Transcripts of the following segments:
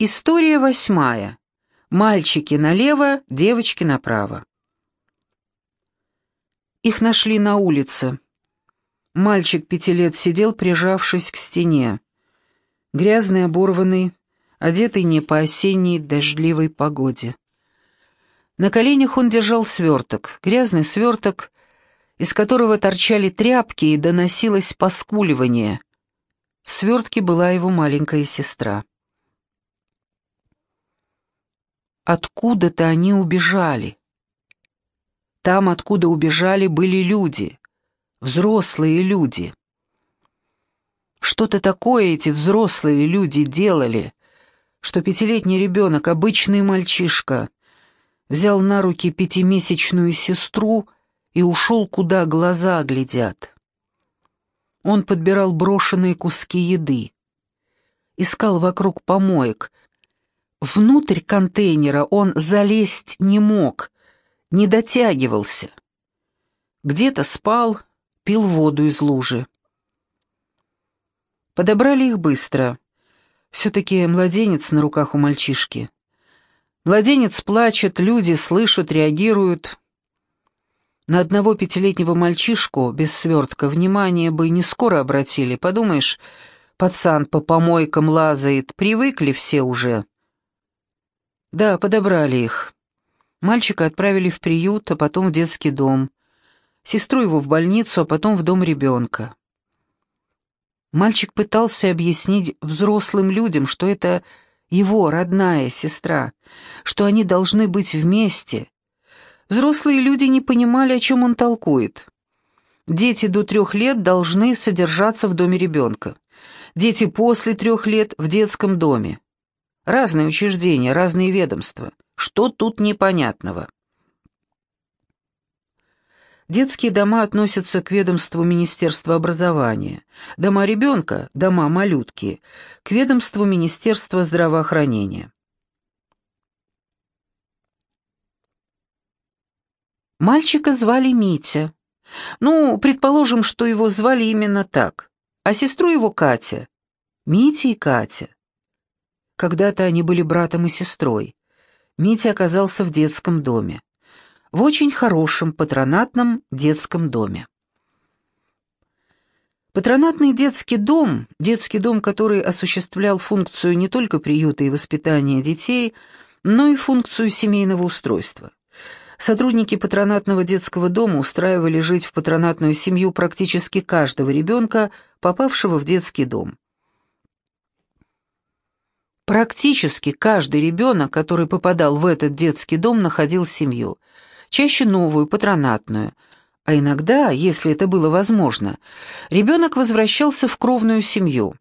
История восьмая. Мальчики налево, девочки направо. Их нашли на улице. Мальчик пяти лет сидел, прижавшись к стене. Грязный, оборванный, одетый не по осенней дождливой погоде. На коленях он держал сверток, грязный сверток, из которого торчали тряпки и доносилось поскуливание. В свертке была его маленькая сестра. Откуда-то они убежали. Там, откуда убежали, были люди, взрослые люди. Что-то такое эти взрослые люди делали, что пятилетний ребенок, обычный мальчишка, взял на руки пятимесячную сестру и ушел, куда глаза глядят. Он подбирал брошенные куски еды, искал вокруг помоек — Внутрь контейнера он залезть не мог, не дотягивался. Где-то спал, пил воду из лужи. Подобрали их быстро. Все-таки младенец на руках у мальчишки. Младенец плачет, люди слышат, реагируют. На одного пятилетнего мальчишку без свертка внимание бы не скоро обратили. Подумаешь, пацан по помойкам лазает, привыкли все уже. Да, подобрали их. Мальчика отправили в приют, а потом в детский дом. Сестру его в больницу, а потом в дом ребенка. Мальчик пытался объяснить взрослым людям, что это его родная сестра, что они должны быть вместе. Взрослые люди не понимали, о чем он толкует. Дети до трех лет должны содержаться в доме ребенка. Дети после трех лет в детском доме. Разные учреждения, разные ведомства. Что тут непонятного? Детские дома относятся к ведомству Министерства образования, дома ребенка, дома малютки, к ведомству Министерства здравоохранения. Мальчика звали Митя. Ну, предположим, что его звали именно так, а сестру его Катя. Митя и Катя. Когда-то они были братом и сестрой. Митя оказался в детском доме. В очень хорошем патронатном детском доме. Патронатный детский дом, детский дом, который осуществлял функцию не только приюта и воспитания детей, но и функцию семейного устройства. Сотрудники патронатного детского дома устраивали жить в патронатную семью практически каждого ребенка, попавшего в детский дом. Практически каждый ребенок, который попадал в этот детский дом, находил семью, чаще новую, патронатную, а иногда, если это было возможно, ребенок возвращался в кровную семью.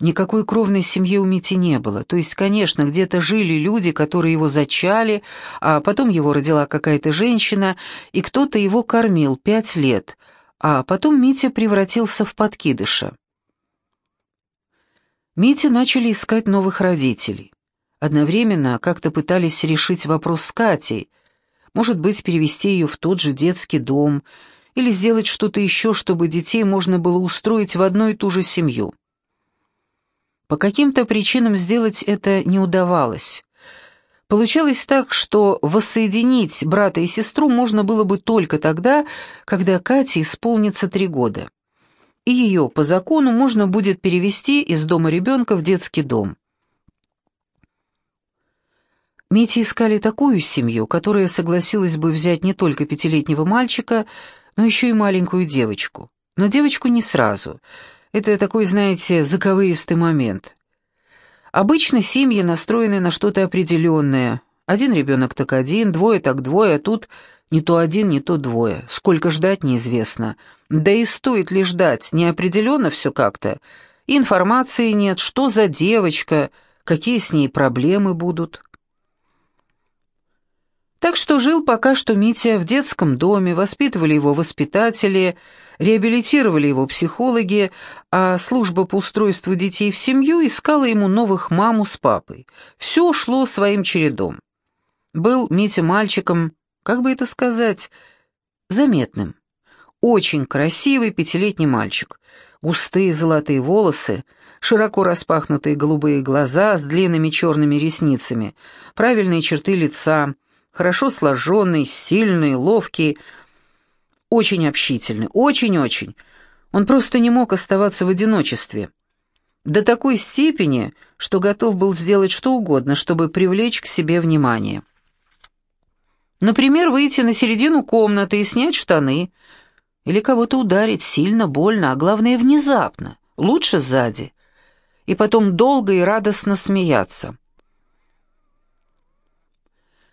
Никакой кровной семьи у Мити не было, то есть, конечно, где-то жили люди, которые его зачали, а потом его родила какая-то женщина, и кто-то его кормил пять лет, а потом Митя превратился в подкидыша. Мите начали искать новых родителей. Одновременно как-то пытались решить вопрос с Катей, может быть, перевести ее в тот же детский дом или сделать что-то еще, чтобы детей можно было устроить в одну и ту же семью. По каким-то причинам сделать это не удавалось. Получалось так, что воссоединить брата и сестру можно было бы только тогда, когда Кате исполнится три года и ее по закону можно будет перевести из дома ребенка в детский дом. Мити искали такую семью, которая согласилась бы взять не только пятилетнего мальчика, но еще и маленькую девочку. Но девочку не сразу. Это такой, знаете, заковыристый момент. Обычно семьи настроены на что-то определенное. Один ребенок так один, двое так двое, а тут не то один, не то двое. Сколько ждать, неизвестно. Да и стоит ли ждать, неопределенно все как-то. Информации нет, что за девочка, какие с ней проблемы будут. Так что жил пока что Митя в детском доме, воспитывали его воспитатели, реабилитировали его психологи, а служба по устройству детей в семью искала ему новых маму с папой. Все шло своим чередом. Был Митя мальчиком, как бы это сказать, заметным. Очень красивый пятилетний мальчик. Густые золотые волосы, Широко распахнутые голубые глаза с длинными черными ресницами, правильные черты лица, хорошо сложенный, сильный, ловкий, очень общительный, очень-очень. Он просто не мог оставаться в одиночестве. До такой степени, что готов был сделать что угодно, чтобы привлечь к себе внимание. Например, выйти на середину комнаты и снять штаны, или кого-то ударить сильно, больно, а главное, внезапно, лучше сзади, и потом долго и радостно смеяться.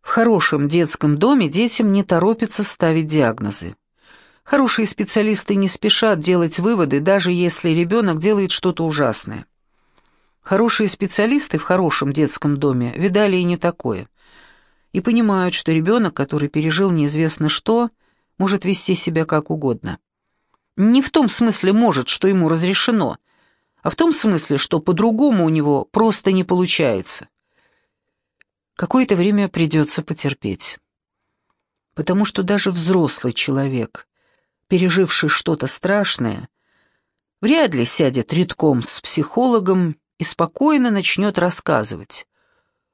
В хорошем детском доме детям не торопятся ставить диагнозы. Хорошие специалисты не спешат делать выводы, даже если ребенок делает что-то ужасное. Хорошие специалисты в хорошем детском доме видали и не такое. И понимают, что ребенок, который пережил неизвестно что, может вести себя как угодно. Не в том смысле может, что ему разрешено, а в том смысле, что по-другому у него просто не получается. Какое-то время придется потерпеть. Потому что даже взрослый человек, переживший что-то страшное, вряд ли сядет редком с психологом и спокойно начнет рассказывать.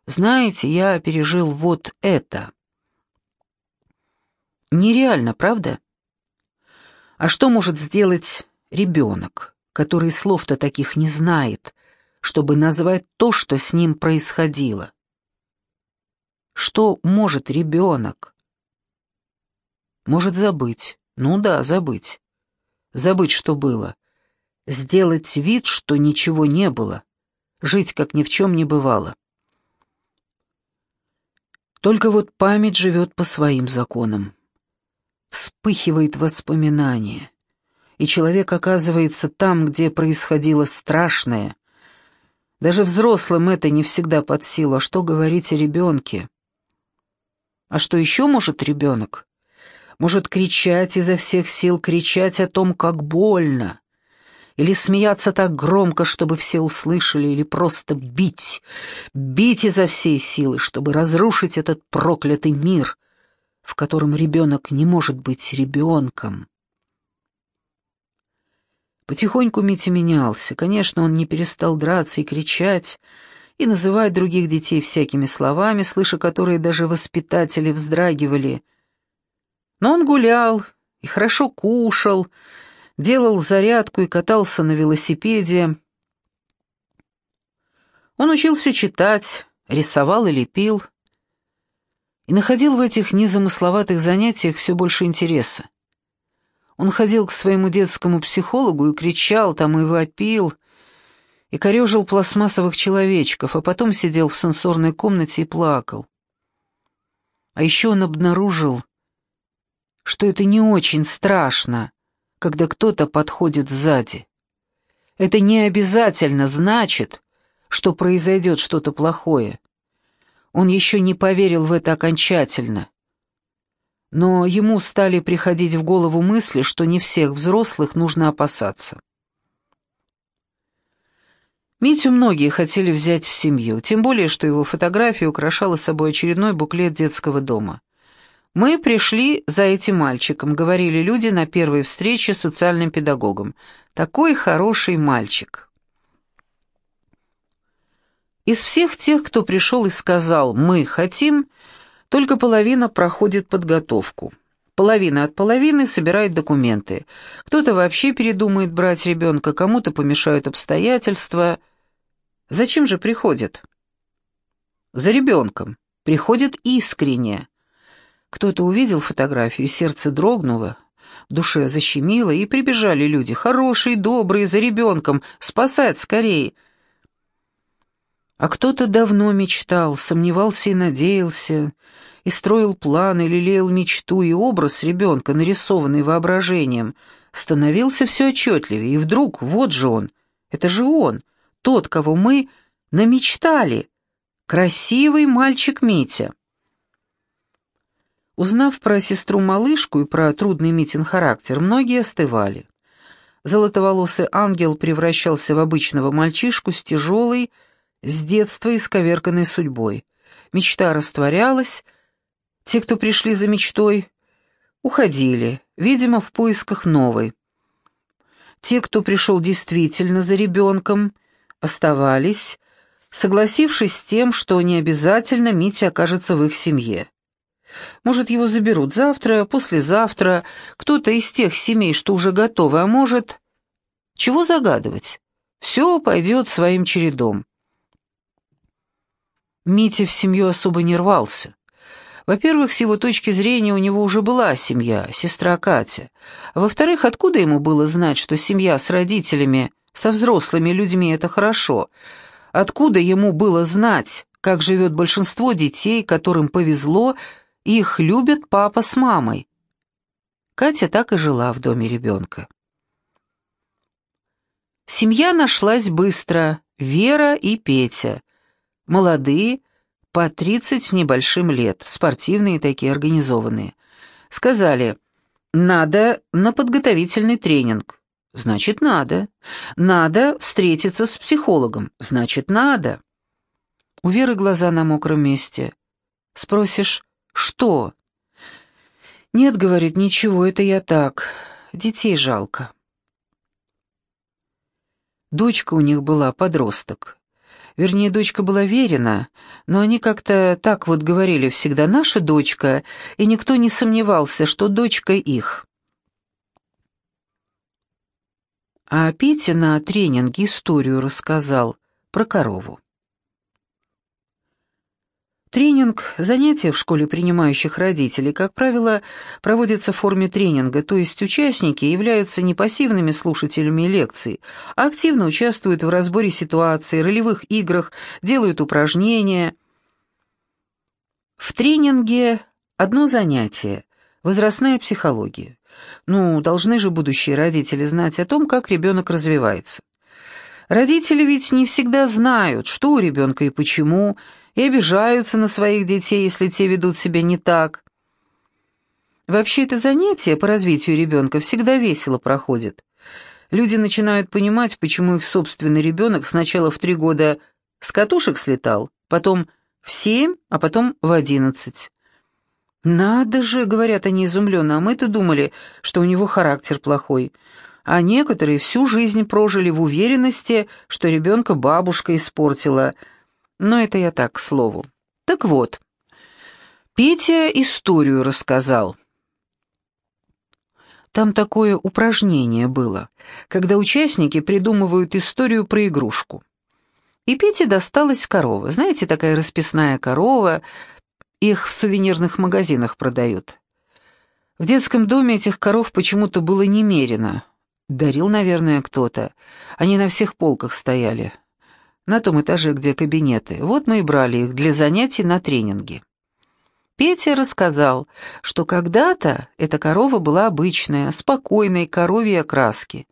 «Знаете, я пережил вот это». Нереально, правда? А что может сделать ребенок, который слов-то таких не знает, чтобы назвать то, что с ним происходило? Что может ребенок? Может забыть. Ну да, забыть. Забыть, что было. Сделать вид, что ничего не было. Жить, как ни в чем не бывало. Только вот память живет по своим законам. Вспыхивает воспоминание, и человек оказывается там, где происходило страшное. Даже взрослым это не всегда под силу, а что говорить о ребенке? А что еще может ребенок? может кричать изо всех сил, кричать о том, как больно, или смеяться так громко, чтобы все услышали, или просто бить, бить изо всей силы, чтобы разрушить этот проклятый мир, в котором ребенок не может быть ребенком. Потихоньку Митя менялся. Конечно, он не перестал драться и кричать, и называть других детей всякими словами, слыша которые даже воспитатели вздрагивали — но он гулял и хорошо кушал, делал зарядку и катался на велосипеде. Он учился читать, рисовал и лепил, и находил в этих незамысловатых занятиях все больше интереса. Он ходил к своему детскому психологу и кричал там и вопил, и корежил пластмассовых человечков, а потом сидел в сенсорной комнате и плакал. А еще он обнаружил, что это не очень страшно, когда кто-то подходит сзади. Это не обязательно значит, что произойдет что-то плохое. Он еще не поверил в это окончательно. Но ему стали приходить в голову мысли, что не всех взрослых нужно опасаться. Митю многие хотели взять в семью, тем более, что его фотография украшала собой очередной буклет детского дома. «Мы пришли за этим мальчиком», — говорили люди на первой встрече с социальным педагогом. «Такой хороший мальчик». Из всех тех, кто пришел и сказал «мы хотим», только половина проходит подготовку. Половина от половины собирает документы. Кто-то вообще передумает брать ребенка, кому-то помешают обстоятельства. Зачем же приходят? За ребенком. Приходят искренне. Кто-то увидел фотографию, сердце дрогнуло, в душе защемило, и прибежали люди, хорошие, добрые, за ребенком, спасать скорее. А кто-то давно мечтал, сомневался и надеялся, и строил планы, лелеял мечту, и образ ребенка, нарисованный воображением, становился все отчетливее, и вдруг, вот же он, это же он, тот, кого мы намечтали, красивый мальчик Митя. Узнав про сестру-малышку и про трудный Митин характер, многие остывали. Золотоволосый ангел превращался в обычного мальчишку с тяжелой, с детства исковерканной судьбой. Мечта растворялась, те, кто пришли за мечтой, уходили, видимо, в поисках новой. Те, кто пришел действительно за ребенком, оставались, согласившись с тем, что не обязательно Митя окажется в их семье. Может, его заберут завтра, послезавтра, кто-то из тех семей, что уже готовы, а может... Чего загадывать? Все пойдет своим чередом. Митя в семью особо не рвался. Во-первых, с его точки зрения у него уже была семья, сестра Катя. Во-вторых, откуда ему было знать, что семья с родителями, со взрослыми людьми — это хорошо? Откуда ему было знать, как живет большинство детей, которым повезло, их любят папа с мамой? Катя так и жила в доме ребенка. Семья нашлась быстро, Вера и Петя. Молодые, по тридцать с небольшим лет, спортивные такие, организованные. Сказали, надо на подготовительный тренинг. Значит, надо. Надо встретиться с психологом. Значит, надо. У Веры глаза на мокром месте. Спросишь, что? Нет, говорит, ничего, это я так. Детей жалко. Дочка у них была подросток. Вернее, дочка была верена, но они как-то так вот говорили всегда «наша дочка», и никто не сомневался, что дочка их. А Петя на тренинге историю рассказал про корову. Тренинг, занятия в школе принимающих родителей, как правило, проводятся в форме тренинга, то есть участники являются не пассивными слушателями лекций, а активно участвуют в разборе ситуаций, ролевых играх, делают упражнения. В тренинге одно занятие – возрастная психология. Ну, должны же будущие родители знать о том, как ребенок развивается. Родители ведь не всегда знают, что у ребенка и почему – и обижаются на своих детей, если те ведут себя не так. Вообще это занятие по развитию ребенка всегда весело проходит. Люди начинают понимать, почему их собственный ребенок сначала в три года с катушек слетал, потом в семь, а потом в одиннадцать. «Надо же», — говорят они изумленно, — «а мы-то думали, что у него характер плохой». А некоторые всю жизнь прожили в уверенности, что ребенка бабушка испортила — но это я так, к слову. Так вот, Петя историю рассказал. Там такое упражнение было, когда участники придумывают историю про игрушку. И Пете досталась корова. Знаете, такая расписная корова, их в сувенирных магазинах продают. В детском доме этих коров почему-то было немерено. Дарил, наверное, кто-то. Они на всех полках стояли на том этаже, где кабинеты. Вот мы и брали их для занятий на тренинге. Петя рассказал, что когда-то эта корова была обычная, спокойной коровьей окраски.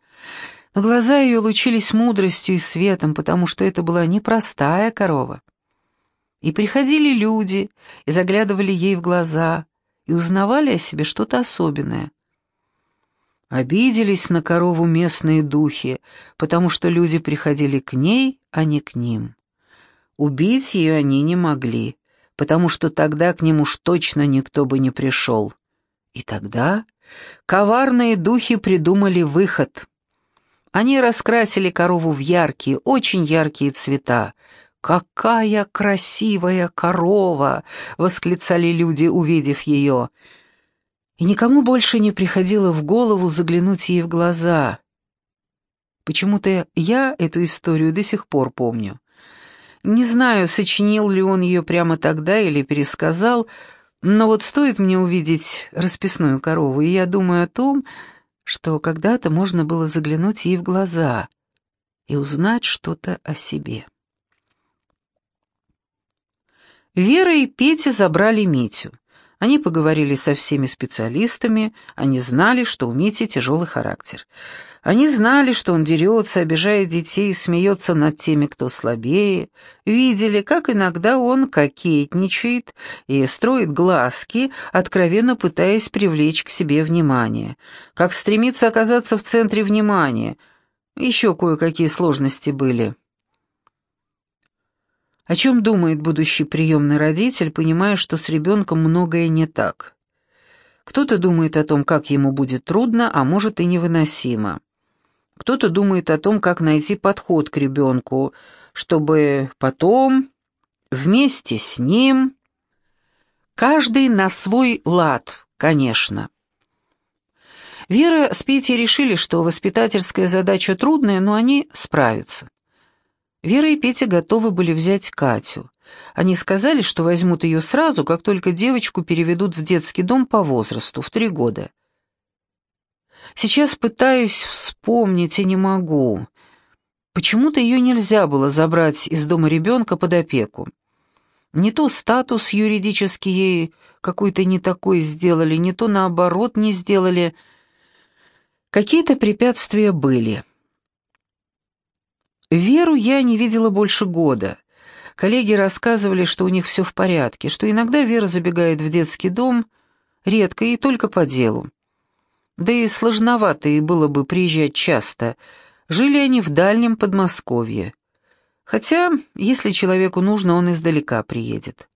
Но глаза ее лучились мудростью и светом, потому что это была непростая корова. И приходили люди, и заглядывали ей в глаза, и узнавали о себе что-то особенное. Обиделись на корову местные духи, потому что люди приходили к ней, а не к ним. Убить ее они не могли, потому что тогда к ним уж точно никто бы не пришел. И тогда коварные духи придумали выход. Они раскрасили корову в яркие, очень яркие цвета. «Какая красивая корова!» — восклицали люди, увидев ее — и никому больше не приходило в голову заглянуть ей в глаза. Почему-то я эту историю до сих пор помню. Не знаю, сочинил ли он ее прямо тогда или пересказал, но вот стоит мне увидеть расписную корову, и я думаю о том, что когда-то можно было заглянуть ей в глаза и узнать что-то о себе. Вера и Петя забрали Митю. Они поговорили со всеми специалистами, они знали, что у Мити тяжелый характер. Они знали, что он дерется, обижает детей и смеется над теми, кто слабее. Видели, как иногда он кокетничает и строит глазки, откровенно пытаясь привлечь к себе внимание. Как стремится оказаться в центре внимания. Еще кое-какие сложности были. О чем думает будущий приемный родитель, понимая, что с ребенком многое не так? Кто-то думает о том, как ему будет трудно, а может и невыносимо. кто-то думает о том, как найти подход к ребенку, чтобы потом вместе с ним... Каждый на свой лад, конечно. Вера с Петей решили, что воспитательская задача трудная, но они справятся. Вера и Петя готовы были взять Катю. Они сказали, что возьмут ее сразу, как только девочку переведут в детский дом по возрасту, в три года. Сейчас пытаюсь вспомнить и не могу. Почему-то ее нельзя было забрать из дома ребенка под опеку. Не то статус юридический ей какой-то не такой сделали, не то наоборот не сделали. Какие-то препятствия были. Веру я не видела больше года. Коллеги рассказывали, что у них все в порядке, что иногда Вера забегает в детский дом, редко и только по делу. Да и сложновато и было бы приезжать часто. Жили они в дальнем Подмосковье. Хотя, если человеку нужно, он издалека приедет.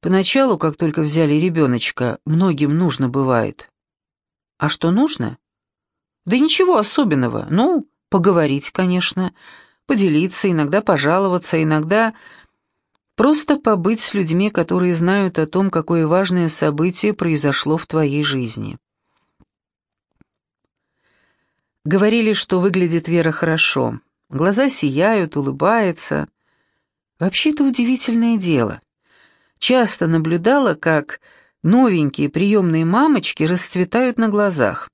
Поначалу, как только взяли ребеночка, многим нужно бывает. А что нужно? Да ничего особенного. Ну, поговорить, конечно, поделиться, иногда пожаловаться, иногда просто побыть с людьми, которые знают о том, какое важное событие произошло в твоей жизни. Говорили, что выглядит Вера хорошо. Глаза сияют, улыбается. Вообще это удивительное дело. Часто наблюдала, как новенькие приемные мамочки расцветают на глазах.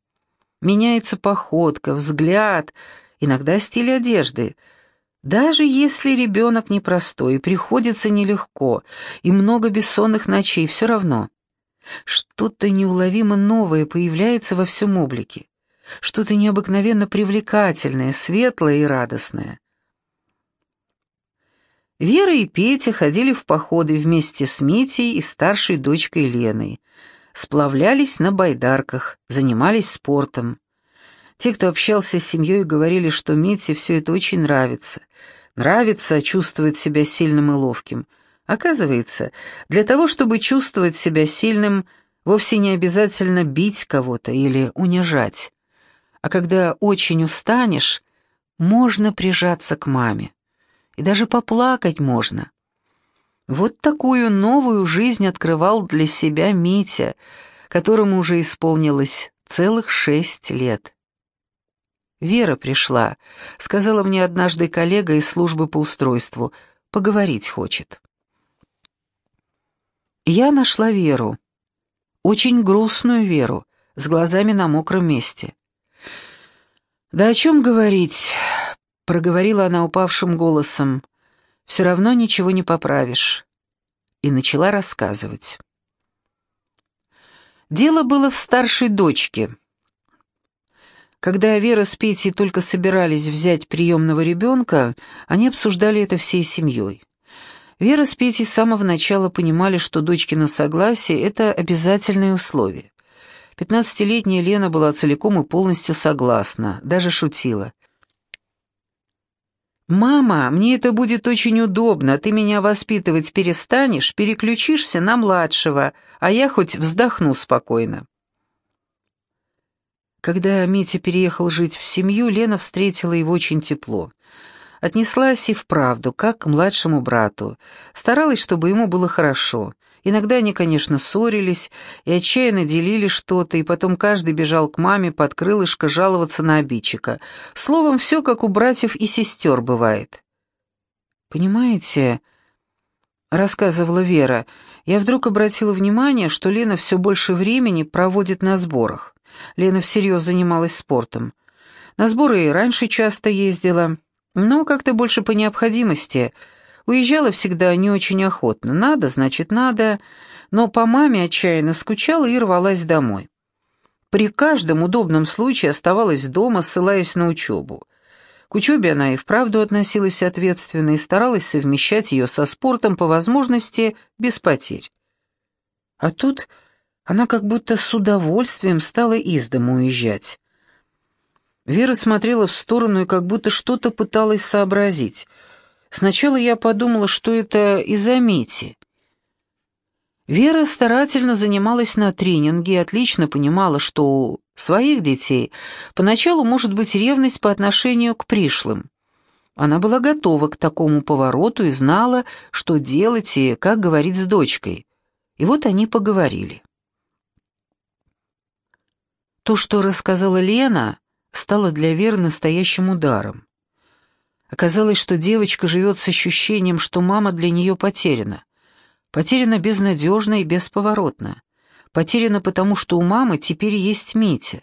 Меняется походка, взгляд, иногда стиль одежды. Даже если ребенок непростой, приходится нелегко, и много бессонных ночей, все равно. Что-то неуловимо новое появляется во всем облике что-то необыкновенно привлекательное, светлое и радостное. Вера и Петя ходили в походы вместе с Митей и старшей дочкой Леной, сплавлялись на байдарках, занимались спортом. Те, кто общался с семьей, говорили, что Мите все это очень нравится. Нравится чувствовать себя сильным и ловким. Оказывается, для того, чтобы чувствовать себя сильным, вовсе не обязательно бить кого-то или унижать. А когда очень устанешь, можно прижаться к маме. И даже поплакать можно. Вот такую новую жизнь открывал для себя Митя, которому уже исполнилось целых шесть лет. «Вера пришла», — сказала мне однажды коллега из службы по устройству. «Поговорить хочет». Я нашла Веру. Очень грустную Веру, с глазами на мокром месте. «Да о чем говорить?» — проговорила она упавшим голосом. «Все равно ничего не поправишь». И начала рассказывать. Дело было в старшей дочке. Когда Вера с Петей только собирались взять приемного ребенка, они обсуждали это всей семьей. Вера с Петей с самого начала понимали, что дочкино согласие — это обязательное условие. Пятнадцатилетняя Лена была целиком и полностью согласна, даже шутила. «Мама, мне это будет очень удобно, ты меня воспитывать перестанешь, переключишься на младшего, а я хоть вздохну спокойно». Когда Митя переехал жить в семью, Лена встретила его очень тепло. Отнеслась и вправду, как к младшему брату, старалась, чтобы ему было хорошо — Иногда они, конечно, ссорились и отчаянно делили что-то, и потом каждый бежал к маме под крылышко жаловаться на обидчика. Словом, все как у братьев и сестер бывает. «Понимаете...» — рассказывала Вера. «Я вдруг обратила внимание, что Лена все больше времени проводит на сборах. Лена всерьез занималась спортом. На сборы и раньше часто ездила, но как-то больше по необходимости — Уезжала всегда не очень охотно. Надо, значит, надо. Но по маме отчаянно скучала и рвалась домой. При каждом удобном случае оставалась дома, ссылаясь на учебу. К учебе она и вправду относилась ответственно и старалась совмещать ее со спортом по возможности без потерь. А тут она как будто с удовольствием стала из дому уезжать. Вера смотрела в сторону и как будто что-то пыталась сообразить — Сначала я подумала, что это из-за Мити. Вера старательно занималась на тренинге и отлично понимала, что своих детей, поначалу может быть ревность по отношению к пришлым. Она была готова к такому повороту и знала, что делать и как говорить с дочкой. И вот они поговорили. То, что рассказала Лена, стало для Веры настоящим ударом. Оказалось, что девочка живет с ощущением, что мама для нее потеряна. Потеряна безнадежно и бесповоротно. Потеряна потому, что у мамы теперь есть Митя.